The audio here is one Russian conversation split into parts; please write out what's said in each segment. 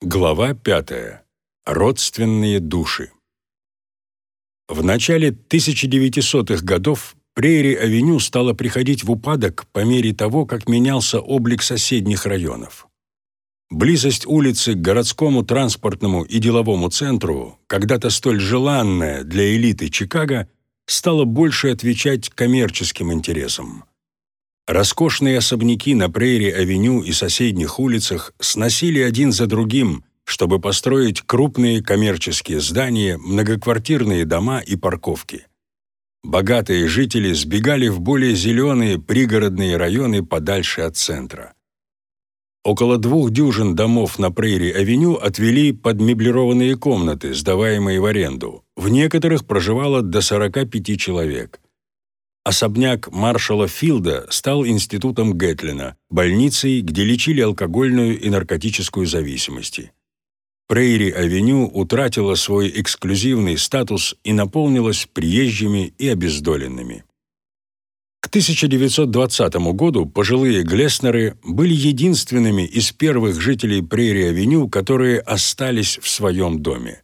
Глава 5. Родственные души. В начале 1900-х годов Прейри-авеню стала приходить в упадок по мере того, как менялся облик соседних районов. Близость улицы к городскому транспортному и деловому центру, когда-то столь желанная для элиты Чикаго, стала больше отвечать коммерческим интересам. Роскошные особняки на Прейри-авеню и соседних улицах сносили один за другим, чтобы построить крупные коммерческие здания, многоквартирные дома и парковки. Богатые жители сбегали в более зеленые пригородные районы подальше от центра. Около двух дюжин домов на Прейри-авеню отвели под меблированные комнаты, сдаваемые в аренду. В некоторых проживало до 45 человек – Особняк маршала Филда стал институтом Гэтлина, больницей, где лечили алкогольную и наркотическую зависимости. Прейри-авеню утратила свой эксклюзивный статус и наполнилась приезжими и обездоленными. К 1920 году пожилые Глеснеры были единственными из первых жителей Прейри-авеню, которые остались в своем доме.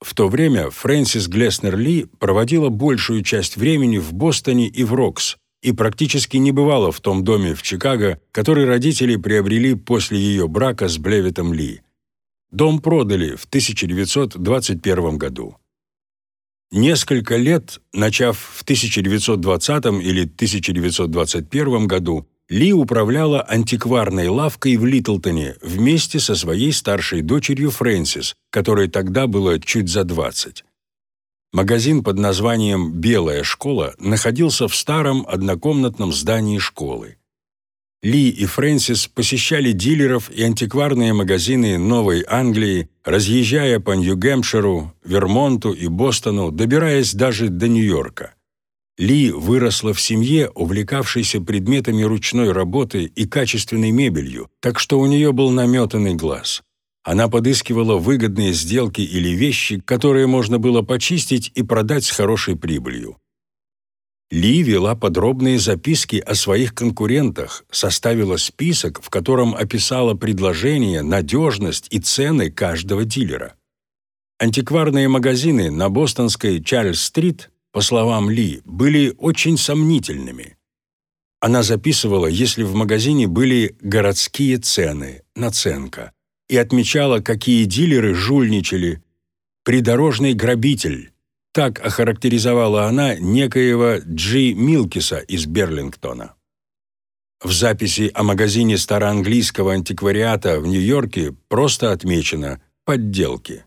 В то время Фрэнсис Глеснер Ли проводила большую часть времени в Бостоне и в Рокс и практически не бывала в том доме в Чикаго, который родители приобрели после ее брака с Блевитом Ли. Дом продали в 1921 году. Несколько лет, начав в 1920 или 1921 году, ли управляла антикварной лавкой в Литлтоне вместе со своей старшей дочерью Фрэнсис, которой тогда было чуть за 20. Магазин под названием «Белая школа» находился в старом однокомнатном здании школы. Ли и Фрэнсис посещали дилеров и антикварные магазины Новой Англии, разъезжая по Нью-Гэмпширу, Вермонту и Бостону, добираясь даже до Нью-Йорка. Ли выросла в семье, увлекавшейся предметами ручной работы и качественной мебелью, так что у нее был наметанный глаз. Она подыскивала выгодные сделки или вещи, которые можно было почистить и продать с хорошей прибылью. Ли вела подробные записки о своих конкурентах, составила список, в котором описала предложения, надежность и цены каждого дилера. Антикварные магазины на бостонской Чарльз-стрит по словам Ли, были очень сомнительными. Она записывала, если в магазине были городские цены, наценка, и отмечала, какие дилеры жульничали. «Придорожный грабитель» — так охарактеризовала она некоего Джи Милкиса из Берлингтона. В записи о магазине староанглийского антиквариата в Нью-Йорке просто отмечено «подделки».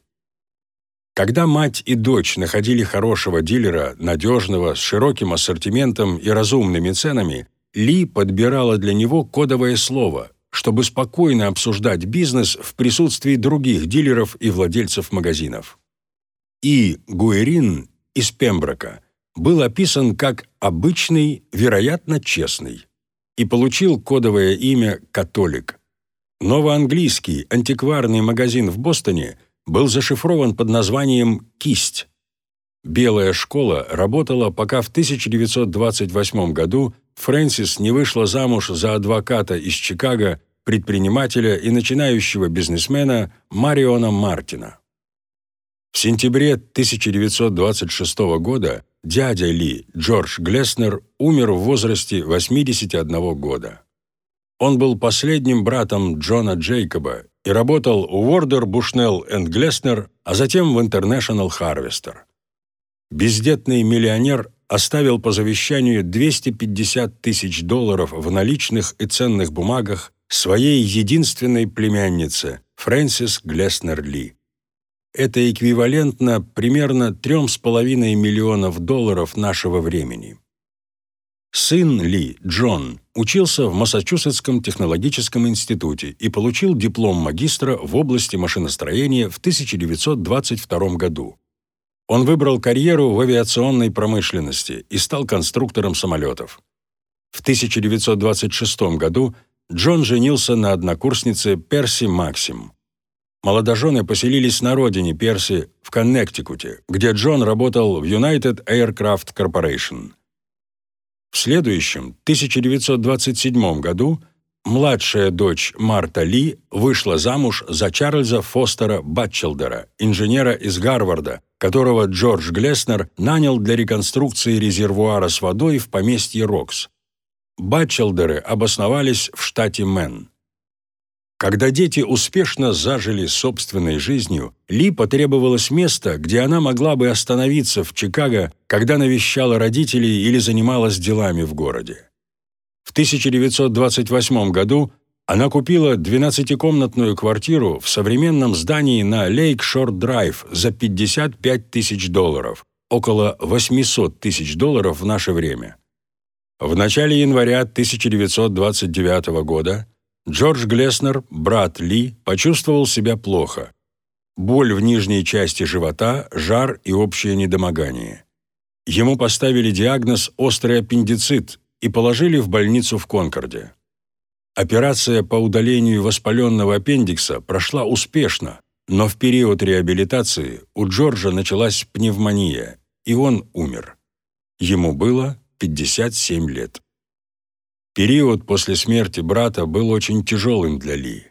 Когда мать и дочь находили хорошего дилера, надежного, с широким ассортиментом и разумными ценами, Ли подбирала для него кодовое слово, чтобы спокойно обсуждать бизнес в присутствии других дилеров и владельцев магазинов. И Гуэрин из Пемброка был описан как «обычный, вероятно, честный» и получил кодовое имя «Католик». Новоанглийский антикварный магазин в Бостоне – был зашифрован под названием «Кисть». Белая школа работала, пока в 1928 году Фрэнсис не вышла замуж за адвоката из Чикаго, предпринимателя и начинающего бизнесмена Мариона Мартина. В сентябре 1926 года дядя Ли, Джордж Глеснер, умер в возрасте 81 года. Он был последним братом Джона Джейкоба и работал у Warder Bushnell Глеснер, а затем в International Harvester. Бездетный миллионер оставил по завещанию 250 тысяч долларов в наличных и ценных бумагах своей единственной племяннице Фрэнсис Глеснер Ли. Это эквивалентно примерно 3,5 миллионов долларов нашего времени. Сын Ли, Джон, учился в Массачусетском технологическом институте и получил диплом магистра в области машиностроения в 1922 году. Он выбрал карьеру в авиационной промышленности и стал конструктором самолетов. В 1926 году Джон женился на однокурснице Перси Максим. Молодожены поселились на родине Перси в Коннектикуте, где Джон работал в United Aircraft Corporation – в следующем, 1927 году, младшая дочь Марта Ли вышла замуж за Чарльза Фостера Батчелдера, инженера из Гарварда, которого Джордж Глеснер нанял для реконструкции резервуара с водой в поместье Рокс. Батчелдеры обосновались в штате Мэн. Когда дети успешно зажили собственной жизнью, Ли потребовалось место, где она могла бы остановиться в Чикаго, когда навещала родителей или занималась делами в городе. В 1928 году она купила 12-комнатную квартиру в современном здании на Лейк-Шор-Драйв за 55 тысяч долларов, около 800 тысяч долларов в наше время. В начале января 1929 года Джордж Глеснер, брат Ли, почувствовал себя плохо. Боль в нижней части живота, жар и общее недомогание. Ему поставили диагноз «острый аппендицит» и положили в больницу в Конкорде. Операция по удалению воспаленного аппендикса прошла успешно, но в период реабилитации у Джорджа началась пневмония, и он умер. Ему было 57 лет. Период после смерти брата был очень тяжелым для Ли.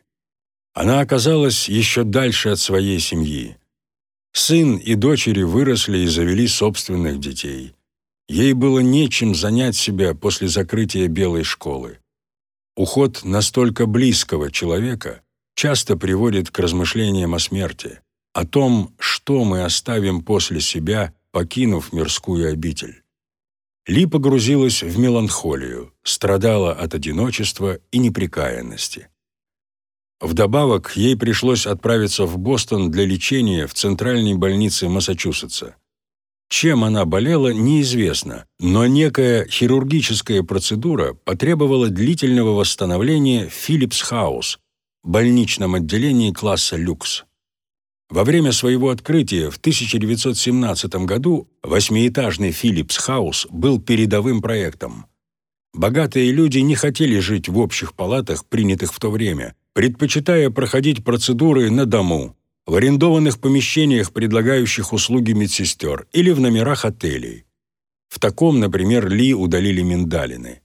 Она оказалась еще дальше от своей семьи. Сын и дочери выросли и завели собственных детей. Ей было нечем занять себя после закрытия белой школы. Уход настолько близкого человека часто приводит к размышлениям о смерти, о том, что мы оставим после себя, покинув мирскую обитель. Ли погрузилась в меланхолию, страдала от одиночества и неприкаянности. Вдобавок, ей пришлось отправиться в Бостон для лечения в Центральной больнице Массачусетса. Чем она болела, неизвестно, но некая хирургическая процедура потребовала длительного восстановления в Филлипс-хаус, больничном отделении класса люкс. Во время своего открытия в 1917 году восьмиэтажный Филлипс-хаус был передовым проектом. Богатые люди не хотели жить в общих палатах, принятых в то время, предпочитая проходить процедуры на дому, в арендованных помещениях, предлагающих услуги медсестер, или в номерах отелей. В таком, например, Ли удалили миндалины.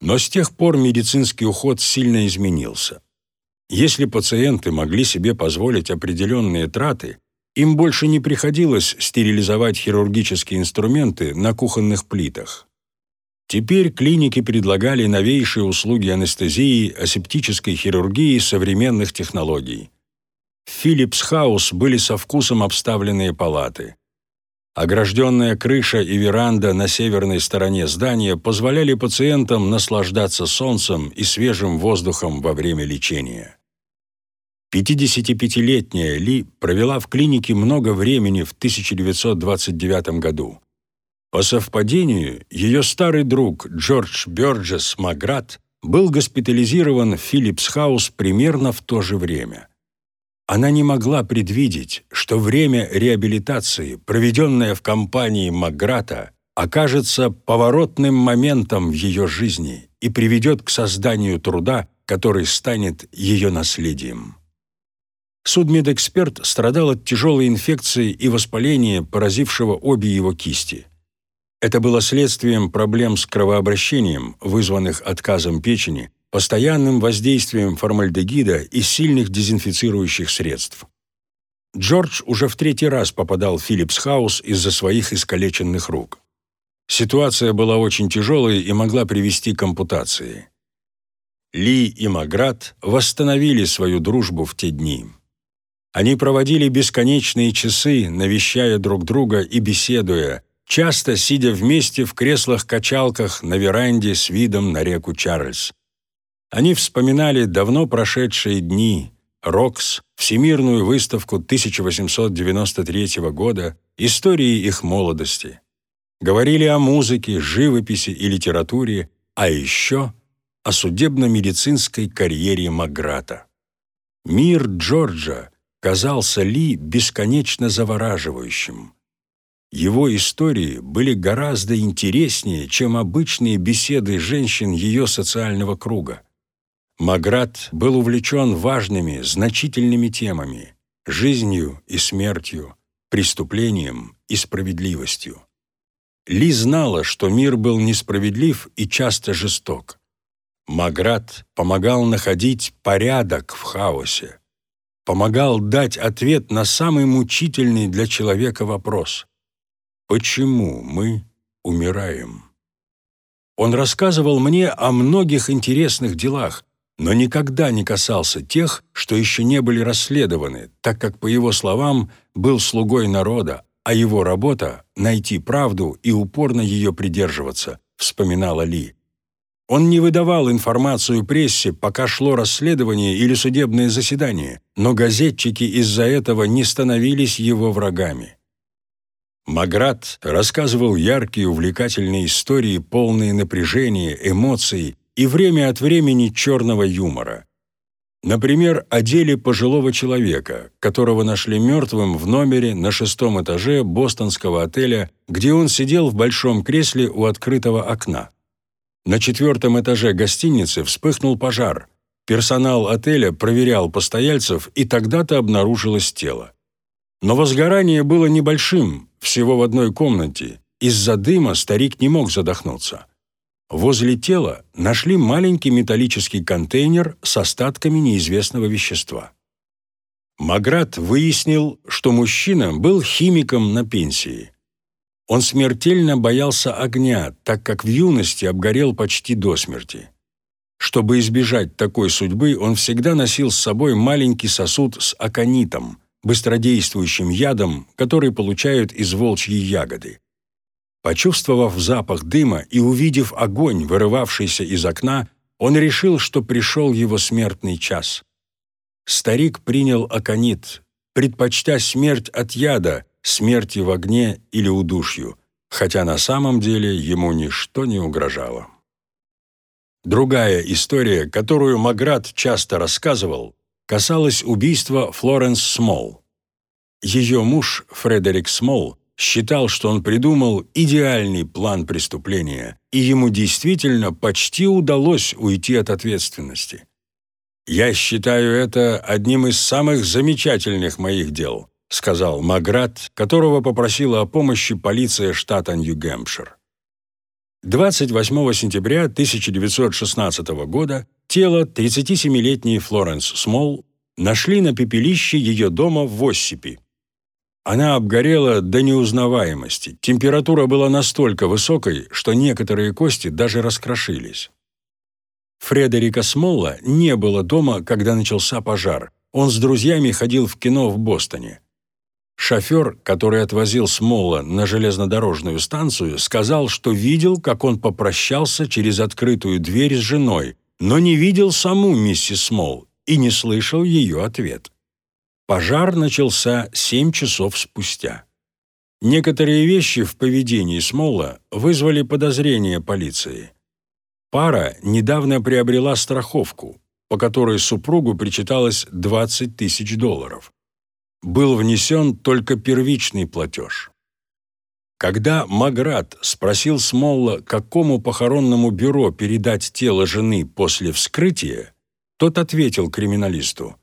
Но с тех пор медицинский уход сильно изменился. Если пациенты могли себе позволить определенные траты, им больше не приходилось стерилизовать хирургические инструменты на кухонных плитах. Теперь клиники предлагали новейшие услуги анестезии, асептической хирургии современных технологий. В Philips Хаус были со вкусом обставленные палаты. Огражденная крыша и веранда на северной стороне здания позволяли пациентам наслаждаться солнцем и свежим воздухом во время лечения. 55-летняя Ли провела в клинике много времени в 1929 году. По совпадению, ее старый друг Джордж Бёрджес Маграт был госпитализирован в Филлипс-хаус примерно в то же время. Она не могла предвидеть, что время реабилитации, проведенное в компании Маграта, окажется поворотным моментом в ее жизни и приведет к созданию труда, который станет ее наследием. Судмедэксперт страдал от тяжелой инфекции и воспаления, поразившего обе его кисти. Это было следствием проблем с кровообращением, вызванных отказом печени, постоянным воздействием формальдегида и сильных дезинфицирующих средств. Джордж уже в третий раз попадал в Филлипс-хаус из-за своих искалеченных рук. Ситуация была очень тяжелой и могла привести к ампутации. Ли и Маграт восстановили свою дружбу в те дни. Они проводили бесконечные часы, навещая друг друга и беседуя, часто сидя вместе в креслах-качалках на веранде с видом на реку Чарльз. Они вспоминали давно прошедшие дни, Рокс, Всемирную выставку 1893 года, истории их молодости. Говорили о музыке, живописи и литературе, а еще о судебно-медицинской карьере Маграта. Мир Джорджа казался Ли бесконечно завораживающим. Его истории были гораздо интереснее, чем обычные беседы женщин ее социального круга. Маград был увлечен важными, значительными темами – жизнью и смертью, преступлением и справедливостью. Ли знала, что мир был несправедлив и часто жесток. Маград помогал находить порядок в хаосе, помогал дать ответ на самый мучительный для человека вопрос «Почему мы умираем?» Он рассказывал мне о многих интересных делах, но никогда не касался тех, что еще не были расследованы, так как, по его словам, был слугой народа, а его работа — найти правду и упорно ее придерживаться, вспоминала Ли. Он не выдавал информацию прессе, пока шло расследование или судебное заседание, но газетчики из-за этого не становились его врагами. Маград рассказывал яркие увлекательные истории, полные напряжения, эмоций и время от времени черного юмора. Например, о деле пожилого человека, которого нашли мертвым в номере на шестом этаже бостонского отеля, где он сидел в большом кресле у открытого окна. На четвертом этаже гостиницы вспыхнул пожар. Персонал отеля проверял постояльцев, и тогда-то обнаружилось тело. Но возгорание было небольшим, всего в одной комнате. Из-за дыма старик не мог задохнуться. Возле тела нашли маленький металлический контейнер с остатками неизвестного вещества. Маград выяснил, что мужчина был химиком на пенсии. Он смертельно боялся огня, так как в юности обгорел почти до смерти. Чтобы избежать такой судьбы, он всегда носил с собой маленький сосуд с аконитом – быстродействующим ядом, который получают из волчьей ягоды. Почувствовав запах дыма и увидев огонь, вырывавшийся из окна, он решил, что пришел его смертный час. Старик принял аконит, предпочтя смерть от яда, смерти в огне или удушью, хотя на самом деле ему ничто не угрожало. Другая история, которую Маград часто рассказывал, касалось убийства Флоренс Смол. Ее муж, Фредерик Смол, считал, что он придумал идеальный план преступления, и ему действительно почти удалось уйти от ответственности. «Я считаю это одним из самых замечательных моих дел», сказал Маград, которого попросила о помощи полиция штата Нью-Гэмпшир. 28 сентября 1916 года Тело 37-летней Флоренс Смол нашли на пепелище ее дома в Воссипи. Она обгорела до неузнаваемости. Температура была настолько высокой, что некоторые кости даже раскрошились. Фредерика Смолла не было дома, когда начался пожар. Он с друзьями ходил в кино в Бостоне. Шофер, который отвозил Смолла на железнодорожную станцию, сказал, что видел, как он попрощался через открытую дверь с женой, но не видел саму миссис Смол и не слышал ее ответ. Пожар начался семь часов спустя. Некоторые вещи в поведении Смола вызвали подозрения полиции. Пара недавно приобрела страховку, по которой супругу причиталось 20 тысяч долларов. Был внесен только первичный платеж. Когда Маград спросил Смолла, какому похоронному бюро передать тело жены после вскрытия, тот ответил криминалисту,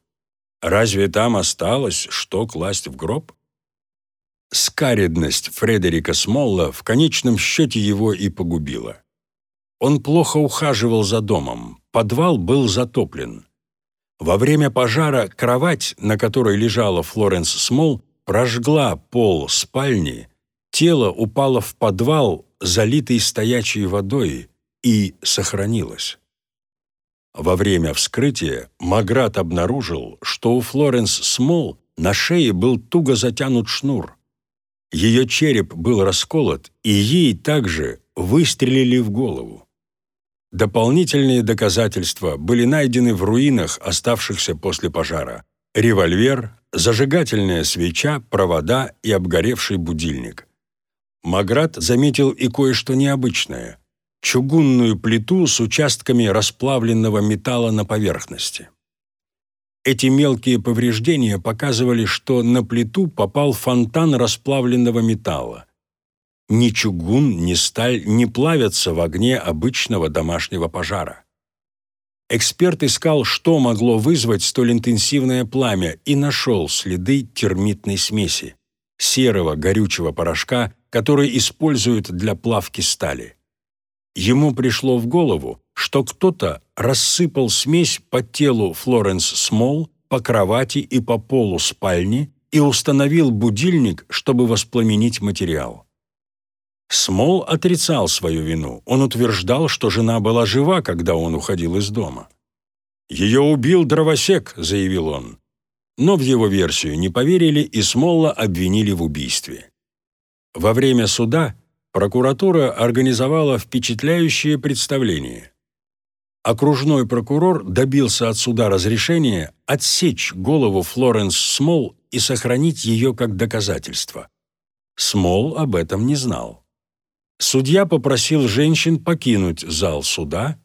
«Разве там осталось, что класть в гроб?» Скаредность Фредерика Смолла в конечном счете его и погубила. Он плохо ухаживал за домом, подвал был затоплен. Во время пожара кровать, на которой лежала Флоренс Смол, прожгла пол спальни, Тело упало в подвал, залитый стоячей водой, и сохранилось. Во время вскрытия Маград обнаружил, что у Флоренс Смол на шее был туго затянут шнур. Ее череп был расколот, и ей также выстрелили в голову. Дополнительные доказательства были найдены в руинах, оставшихся после пожара. Револьвер, зажигательная свеча, провода и обгоревший будильник. Маград заметил и кое-что необычное – чугунную плиту с участками расплавленного металла на поверхности. Эти мелкие повреждения показывали, что на плиту попал фонтан расплавленного металла. Ни чугун, ни сталь не плавятся в огне обычного домашнего пожара. Эксперт искал, что могло вызвать столь интенсивное пламя, и нашел следы термитной смеси – серого горючего порошка, который используют для плавки стали. Ему пришло в голову, что кто-то рассыпал смесь по телу Флоренс Смол, по кровати и по полу спальни и установил будильник, чтобы воспламенить материал. Смол отрицал свою вину. Он утверждал, что жена была жива, когда он уходил из дома. «Ее убил дровосек», — заявил он. Но в его версию не поверили и Смолла обвинили в убийстве. Во время суда прокуратура организовала впечатляющее представление. Окружной прокурор добился от суда разрешения отсечь голову Флоренс Смол и сохранить ее как доказательство. Смол об этом не знал. Судья попросил женщин покинуть зал суда,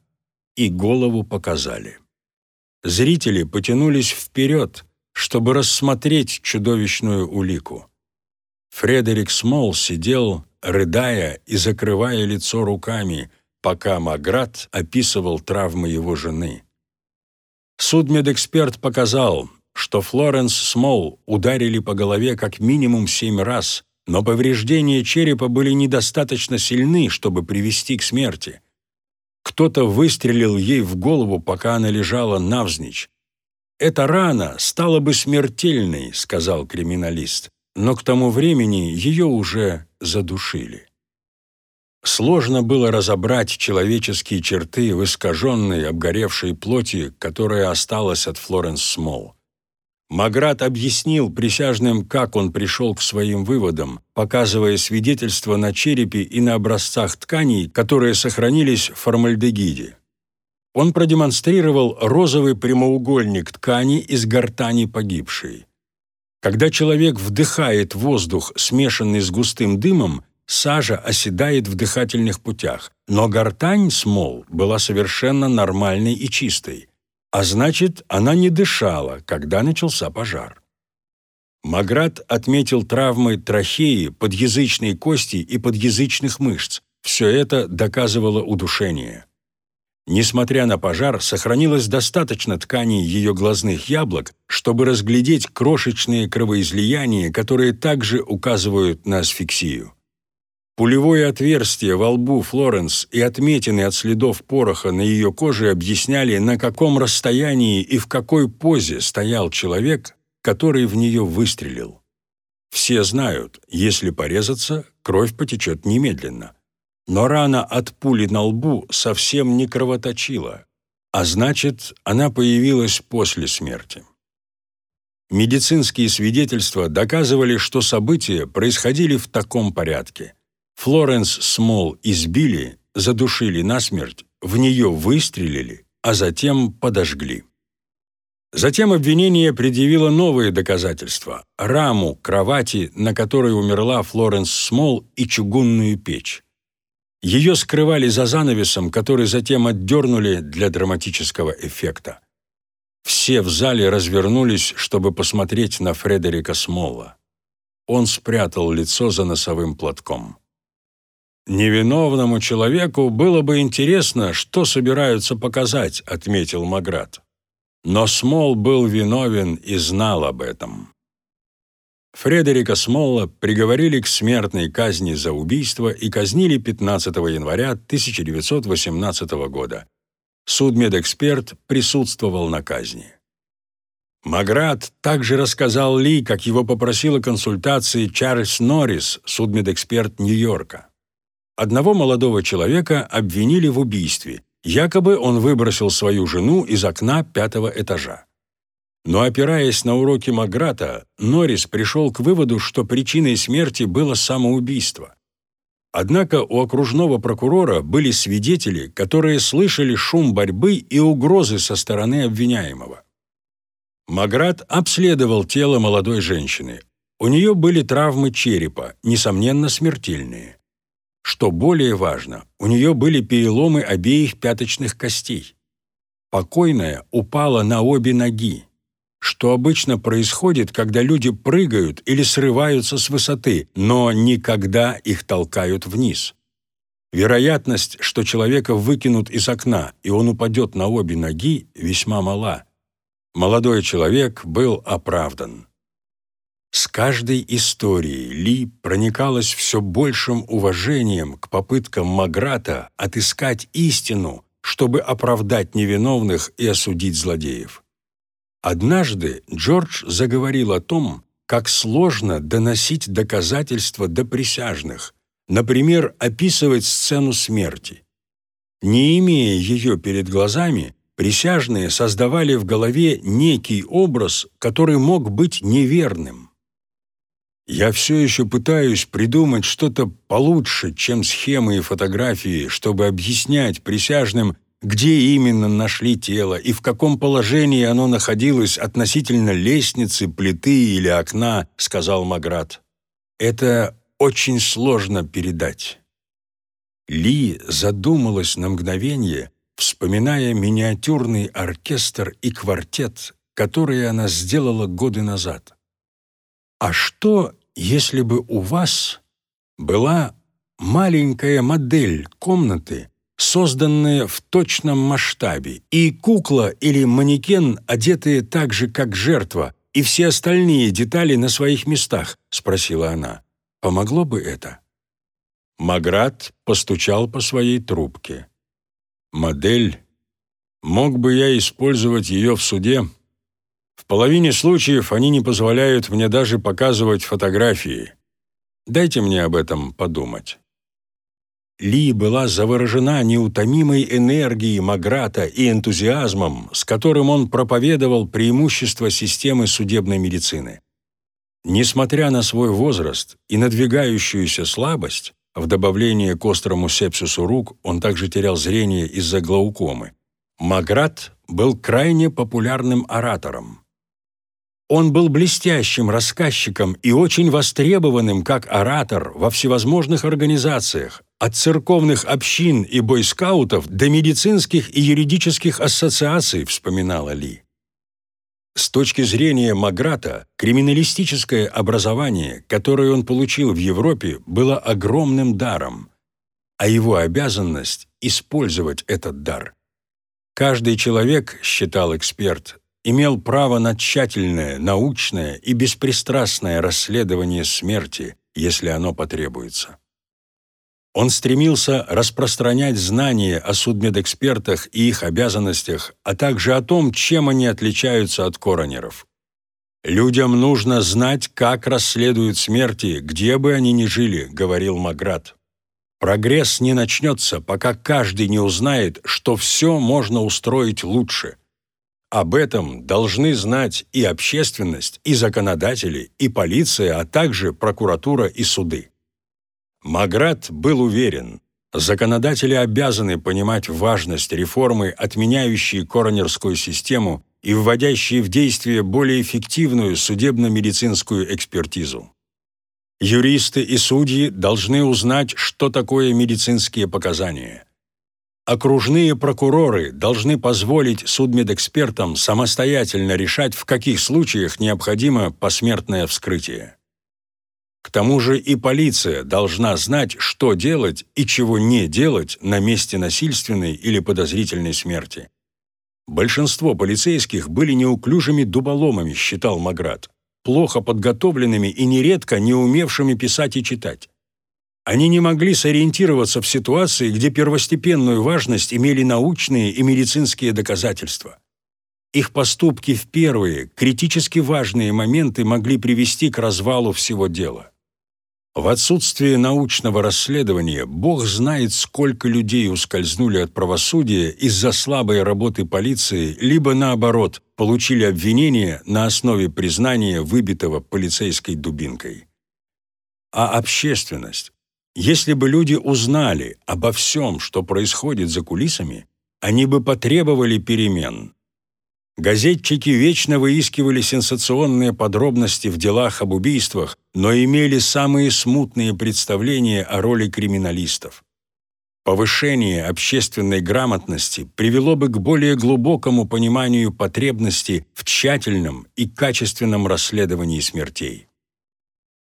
и голову показали. Зрители потянулись вперед, чтобы рассмотреть чудовищную улику. Фредерик Смол сидел, рыдая и закрывая лицо руками, пока Маград описывал травмы его жены. Судмедэксперт показал, что Флоренс Смол ударили по голове как минимум семь раз, но повреждения черепа были недостаточно сильны, чтобы привести к смерти. Кто-то выстрелил ей в голову, пока она лежала навзничь. «Эта рана стала бы смертельной», — сказал криминалист, но к тому времени ее уже задушили. Сложно было разобрать человеческие черты в искаженной, обгоревшей плоти, которая осталась от Флоренс Смол. Маград объяснил присяжным, как он пришел к своим выводам, показывая свидетельства на черепе и на образцах тканей, которые сохранились в формальдегиде. Он продемонстрировал розовый прямоугольник ткани из гортани погибшей. Когда человек вдыхает воздух, смешанный с густым дымом, сажа оседает в дыхательных путях, но гортань смол была совершенно нормальной и чистой а значит, она не дышала, когда начался пожар. Маград отметил травмы трахеи, подъязычной кости и подъязычных мышц. Все это доказывало удушение. Несмотря на пожар, сохранилось достаточно тканей ее глазных яблок, чтобы разглядеть крошечные кровоизлияния, которые также указывают на асфиксию. Пулевое отверстие во лбу Флоренс и отметины от следов пороха на ее коже объясняли, на каком расстоянии и в какой позе стоял человек, который в нее выстрелил. Все знают, если порезаться, кровь потечет немедленно. Но рана от пули на лбу совсем не кровоточила, а значит, она появилась после смерти. Медицинские свидетельства доказывали, что события происходили в таком порядке – Флоренс Смол избили, задушили насмерть, в нее выстрелили, а затем подожгли. Затем обвинение предъявило новые доказательства – раму кровати, на которой умерла Флоренс Смол, и чугунную печь. Ее скрывали за занавесом, который затем отдернули для драматического эффекта. Все в зале развернулись, чтобы посмотреть на Фредерика Смолла. Он спрятал лицо за носовым платком. «Невиновному человеку было бы интересно, что собираются показать», — отметил Маград. Но Смол был виновен и знал об этом. Фредерика Смолла приговорили к смертной казни за убийство и казнили 15 января 1918 года. Судмедэксперт присутствовал на казни. Маград также рассказал Ли, как его попросила консультации Чарльз Норрис, судмедэксперт Нью-Йорка. Одного молодого человека обвинили в убийстве. Якобы он выбросил свою жену из окна пятого этажа. Но опираясь на уроки Маграта, Норрис пришел к выводу, что причиной смерти было самоубийство. Однако у окружного прокурора были свидетели, которые слышали шум борьбы и угрозы со стороны обвиняемого. Маграт обследовал тело молодой женщины. У нее были травмы черепа, несомненно смертельные. Что более важно, у нее были переломы обеих пяточных костей. Покойная упала на обе ноги, что обычно происходит, когда люди прыгают или срываются с высоты, но никогда их толкают вниз. Вероятность, что человека выкинут из окна, и он упадет на обе ноги, весьма мала. Молодой человек был оправдан. С каждой историей Ли проникалась все большим уважением к попыткам Маграта отыскать истину, чтобы оправдать невиновных и осудить злодеев. Однажды Джордж заговорил о том, как сложно доносить доказательства до присяжных, например, описывать сцену смерти. Не имея ее перед глазами, присяжные создавали в голове некий образ, который мог быть неверным. Я все еще пытаюсь придумать что-то получше, чем схемы и фотографии, чтобы объяснять присяжным, где именно нашли тело и в каком положении оно находилось относительно лестницы, плиты или окна, сказал Маград. Это очень сложно передать. Ли задумалась на мгновение, вспоминая миниатюрный оркестр и квартет, которые она сделала годы назад. А что, если бы у вас была маленькая модель комнаты, созданная в точном масштабе, и кукла или манекен, одетые так же, как жертва, и все остальные детали на своих местах?» — спросила она. «Помогло бы это?» Маград постучал по своей трубке. «Модель? Мог бы я использовать ее в суде?» В половине случаев они не позволяют мне даже показывать фотографии. Дайте мне об этом подумать. Ли была заворожена неутомимой энергией Маграта и энтузиазмом, с которым он проповедовал преимущества системы судебной медицины. Несмотря на свой возраст и надвигающуюся слабость, в добавление к острому сепсису рук он также терял зрение из-за глаукомы, Маграт был крайне популярным оратором. Он был блестящим рассказчиком и очень востребованным как оратор во всевозможных организациях, от церковных общин и бойскаутов до медицинских и юридических ассоциаций, вспоминала Ли. С точки зрения Маграта, криминалистическое образование, которое он получил в Европе, было огромным даром, а его обязанность – использовать этот дар. Каждый человек, считал эксперт, имел право на тщательное, научное и беспристрастное расследование смерти, если оно потребуется. Он стремился распространять знания о судмедэкспертах и их обязанностях, а также о том, чем они отличаются от коронеров. «Людям нужно знать, как расследуют смерти, где бы они ни жили», — говорил Маград. «Прогресс не начнется, пока каждый не узнает, что все можно устроить лучше. Об этом должны знать и общественность, и законодатели, и полиция, а также прокуратура и суды. Маград был уверен, законодатели обязаны понимать важность реформы, отменяющей коронерскую систему и вводящей в действие более эффективную судебно-медицинскую экспертизу. Юристы и судьи должны узнать, что такое медицинские показания – Окружные прокуроры должны позволить судмедэкспертам самостоятельно решать, в каких случаях необходимо посмертное вскрытие. К тому же и полиция должна знать, что делать и чего не делать на месте насильственной или подозрительной смерти. Большинство полицейских были неуклюжими дуболомами, считал Маград, плохо подготовленными и нередко не умевшими писать и читать. Они не могли сориентироваться в ситуации, где первостепенную важность имели научные и медицинские доказательства. Их поступки в первые, критически важные моменты могли привести к развалу всего дела. В отсутствие научного расследования Бог знает, сколько людей ускользнули от правосудия из-за слабой работы полиции, либо наоборот, получили обвинение на основе признания, выбитого полицейской дубинкой. А общественность, если бы люди узнали обо всем, что происходит за кулисами, они бы потребовали перемен. Газетчики вечно выискивали сенсационные подробности в делах об убийствах, но имели самые смутные представления о роли криминалистов. Повышение общественной грамотности привело бы к более глубокому пониманию потребности в тщательном и качественном расследовании смертей.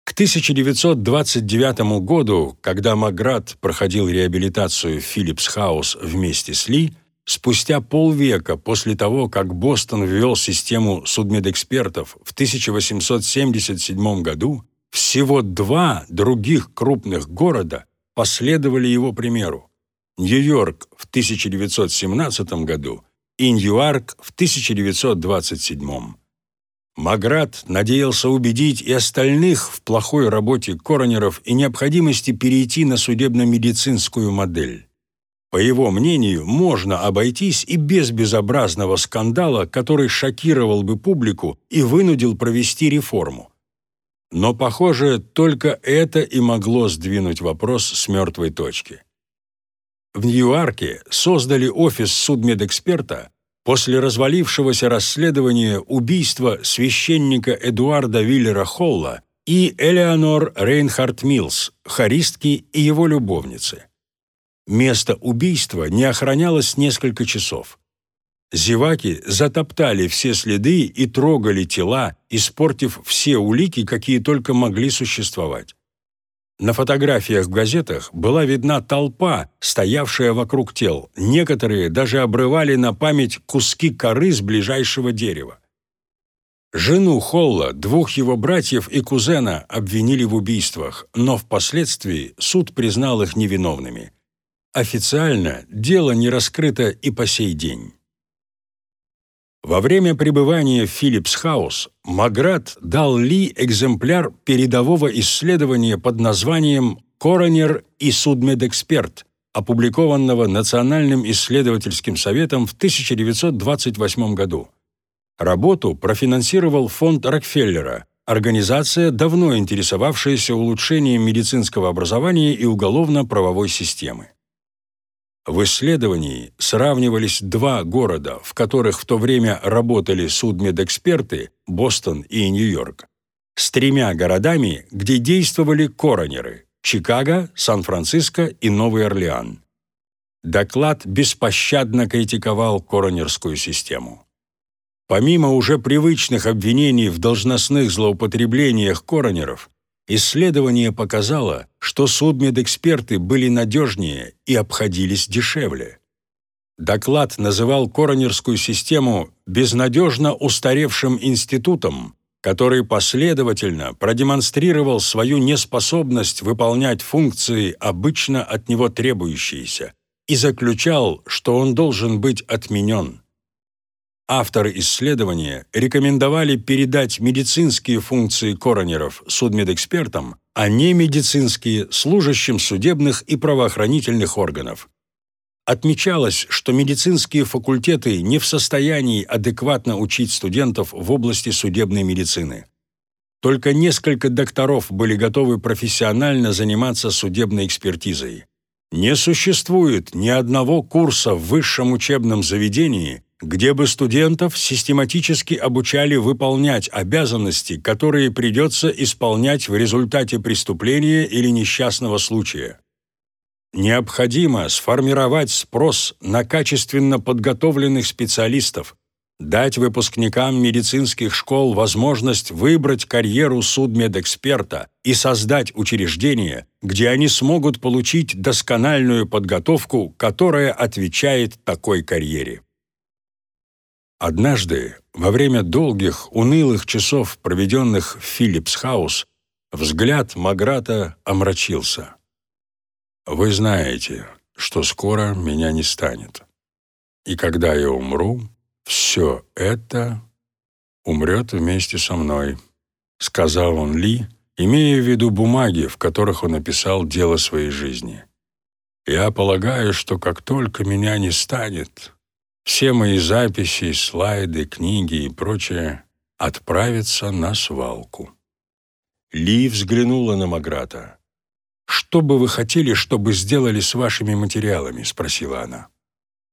К 1929 году, когда Маграт проходил реабилитацию в Филлипс-хаус вместе с Ли, спустя полвека после того, как Бостон ввел систему судмедэкспертов в 1877 году, всего два других крупных города последовали его примеру. Нью-Йорк в 1917 году и Ньюарк в 1927. Маград надеялся убедить и остальных в плохой работе коронеров и необходимости перейти на судебно-медицинскую модель. По его мнению, можно обойтись и без безобразного скандала, который шокировал бы публику и вынудил провести реформу. Но, похоже, только это и могло сдвинуть вопрос с мертвой точки. В Ньюарке создали офис судмедэксперта после развалившегося расследования убийства священника Эдуарда Виллера Холла и Элеонор Рейнхард Милс, харистки и его любовницы. Место убийства не охранялось несколько часов. Зеваки затоптали все следы и трогали тела, испортив все улики, какие только могли существовать. На фотографиях в газетах была видна толпа, стоявшая вокруг тел. Некоторые даже обрывали на память куски коры с ближайшего дерева. Жену Холла, двух его братьев и кузена обвинили в убийствах, но впоследствии суд признал их невиновными. Официально дело не раскрыто и по сей день. Во время пребывания в Филлипс-хаус Маграт дал Ли экземпляр передового исследования под названием «Коронер и судмедэксперт», опубликованного Национальным исследовательским советом в 1928 году. Работу профинансировал фонд Рокфеллера, организация, давно интересовавшаяся улучшением медицинского образования и уголовно-правовой системы. В исследовании сравнивались два города, в которых в то время работали судмедэксперты Бостон и Нью-Йорк, с тремя городами, где действовали коронеры – Чикаго, Сан-Франциско и Новый Орлеан. Доклад беспощадно критиковал коронерскую систему. Помимо уже привычных обвинений в должностных злоупотреблениях коронеров, Исследование показало, что судмедэксперты были надежнее и обходились дешевле. Доклад называл коронерскую систему безнадежно устаревшим институтом, который последовательно продемонстрировал свою неспособность выполнять функции, обычно от него требующиеся, и заключал, что он должен быть отменен. Авторы исследования рекомендовали передать медицинские функции коронеров судмедэкспертам, а не медицинские служащим судебных и правоохранительных органов. Отмечалось, что медицинские факультеты не в состоянии адекватно учить студентов в области судебной медицины. Только несколько докторов были готовы профессионально заниматься судебной экспертизой. Не существует ни одного курса в высшем учебном заведении, где бы студентов систематически обучали выполнять обязанности, которые придется исполнять в результате преступления или несчастного случая. Необходимо сформировать спрос на качественно подготовленных специалистов, дать выпускникам медицинских школ возможность выбрать карьеру судмедэксперта и создать учреждения, где они смогут получить доскональную подготовку, которая отвечает такой карьере. Однажды, во время долгих, унылых часов, проведенных в Филлипс-хаус, взгляд Маграта омрачился. «Вы знаете, что скоро меня не станет. И когда я умру, все это умрет вместе со мной», — сказал он Ли, имея в виду бумаги, в которых он описал дело своей жизни. «Я полагаю, что как только меня не станет, все мои записи, слайды, книги и прочее отправятся на свалку. Ли взглянула на Маграта. «Что бы вы хотели, чтобы сделали с вашими материалами?» — спросила она.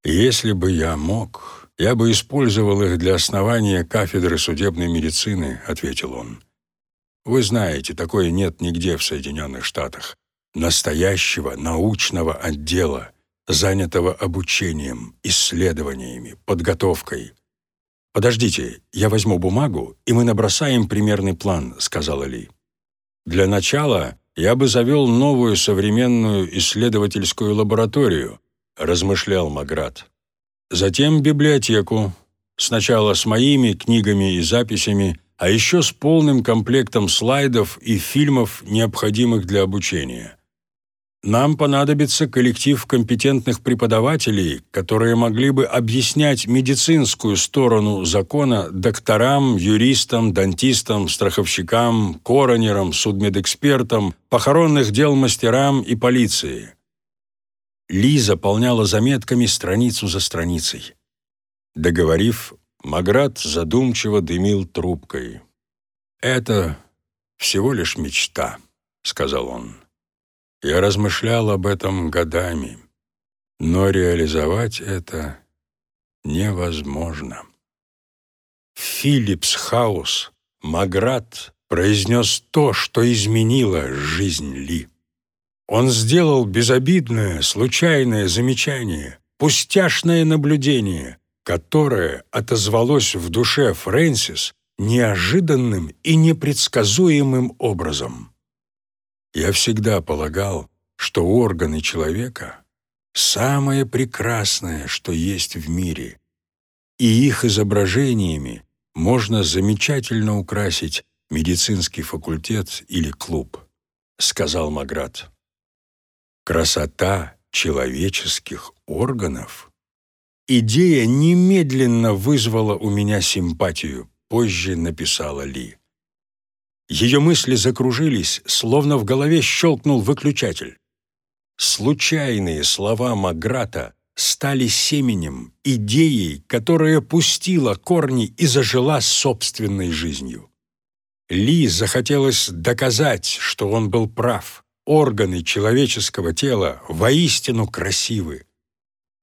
«Если бы я мог, я бы использовал их для основания кафедры судебной медицины», — ответил он. «Вы знаете, такое нет нигде в Соединенных Штатах. Настоящего научного отдела, занятого обучением, исследованиями, подготовкой. «Подождите, я возьму бумагу, и мы набросаем примерный план», — сказала Ли. «Для начала я бы завел новую современную исследовательскую лабораторию», — размышлял Маград. «Затем библиотеку, сначала с моими книгами и записями, а еще с полным комплектом слайдов и фильмов, необходимых для обучения. нам понадобится коллектив компетентных преподавателей, которые могли бы объяснять медицинскую сторону закона докторам, юристам, дантистам, страховщикам, коронерам, судмедэкспертам, похоронных дел мастерам и полиции. Ли заполняла заметками страницу за страницей. Договорив, Маград задумчиво дымил трубкой. «Это всего лишь мечта», — сказал он. Я размышлял об этом годами, но реализовать это невозможно. Филлипс Хаус Маград произнес то, что изменило жизнь Ли. Он сделал безобидное, случайное замечание, пустяшное наблюдение, которое отозвалось в душе Фрэнсис неожиданным и непредсказуемым образом. Я всегда полагал, что органы человека — самое прекрасное, что есть в мире, и их изображениями можно замечательно украсить медицинский факультет или клуб, сказал Маград. Красота человеческих органов Идея немедленно вызвала у меня симпатию, позже написала Ли. Ее мысли закружились, словно в голове щелкнул выключатель. Случайные слова Маграта стали семенем, идеей, которая пустила корни и зажила собственной жизнью. Ли захотелось доказать, что он был прав. Органы человеческого тела воистину красивы.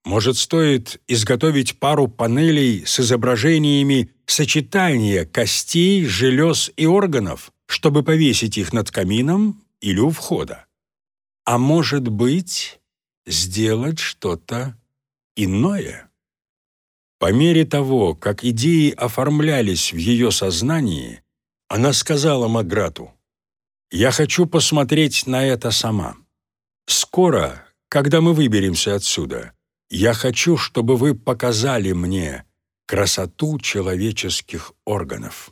Может, стоит изготовить пару панелей с изображениями сочетания костей, желез и органов? чтобы повесить их над камином или у входа. А может быть, сделать что-то иное? По мере того, как идеи оформлялись в ее сознании, она сказала Маграту, «Я хочу посмотреть на это сама. Скоро, когда мы выберемся отсюда, я хочу, чтобы вы показали мне красоту человеческих органов».